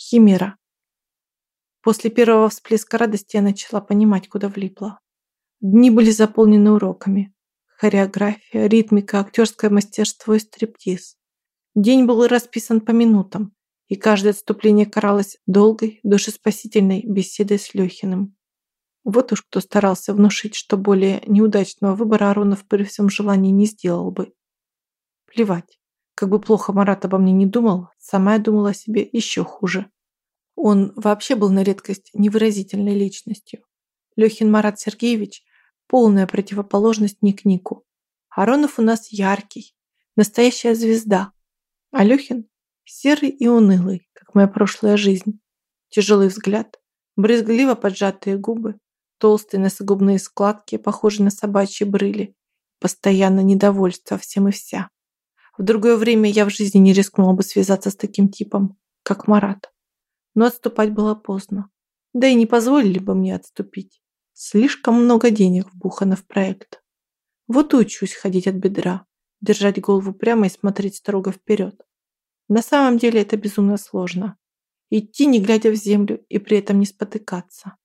Химера. После первого всплеска радости я начала понимать, куда влипла. Дни были заполнены уроками. Хореография, ритмика, актерское мастерство и стриптиз. День был расписан по минутам, и каждое отступление каралось долгой, душеспасительной беседой с Лехиным. Вот уж кто старался внушить, что более неудачного выбора Аронов при всем желании не сделал бы. Плевать. Как бы плохо Марат обо мне не думал, сама я думала о себе еще хуже. Он вообще был на редкость невыразительной личностью. Лехин Марат Сергеевич – полная противоположность Ник-Нику. Аронов у нас яркий, настоящая звезда. А Лехин – серый и унылый, как моя прошлая жизнь. Тяжелый взгляд, брезгливо поджатые губы, толстые носогубные складки, похожие на собачьи брыли, постоянно недовольство всем и вся. В другое время я в жизни не рискнула бы связаться с таким типом, как Марат. Но отступать было поздно. Да и не позволили бы мне отступить. Слишком много денег вбухано в проект. Вот и учусь ходить от бедра, держать голову прямо и смотреть строго вперед. На самом деле это безумно сложно. Идти, не глядя в землю, и при этом не спотыкаться.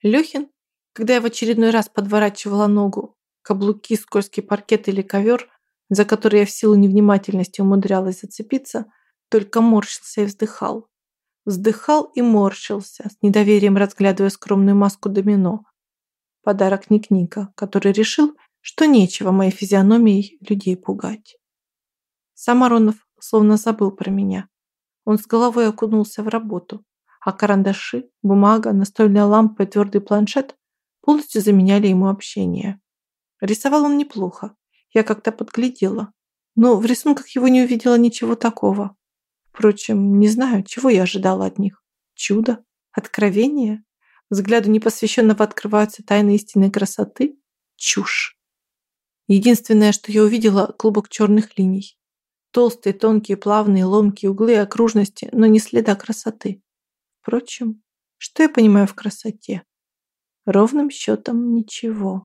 Лёхин, когда я в очередной раз подворачивала ногу, каблуки, скользкий паркет или ковер, за который я в силу невнимательности умудрялась зацепиться, только морщился и вздыхал. Вздыхал и морщился, с недоверием разглядывая скромную маску домино. Подарок Ник-Ника, который решил, что нечего моей физиономией людей пугать. Сам словно забыл про меня. Он с головой окунулся в работу, а карандаши, бумага, настольная лампа и твердый планшет полностью заменяли ему общение. Рисовал он неплохо, я как-то подглядела, но в рисунках его не увидела ничего такого. Впрочем, не знаю, чего я ожидала от них. Чудо? Откровение? Взгляду непосвященного открываются тайны истинной красоты? Чушь. Единственное, что я увидела, клубок черных линий. Толстые, тонкие, плавные, ломкие углы и окружности, но не следа красоты. Впрочем, что я понимаю в красоте? Ровным счетом ничего.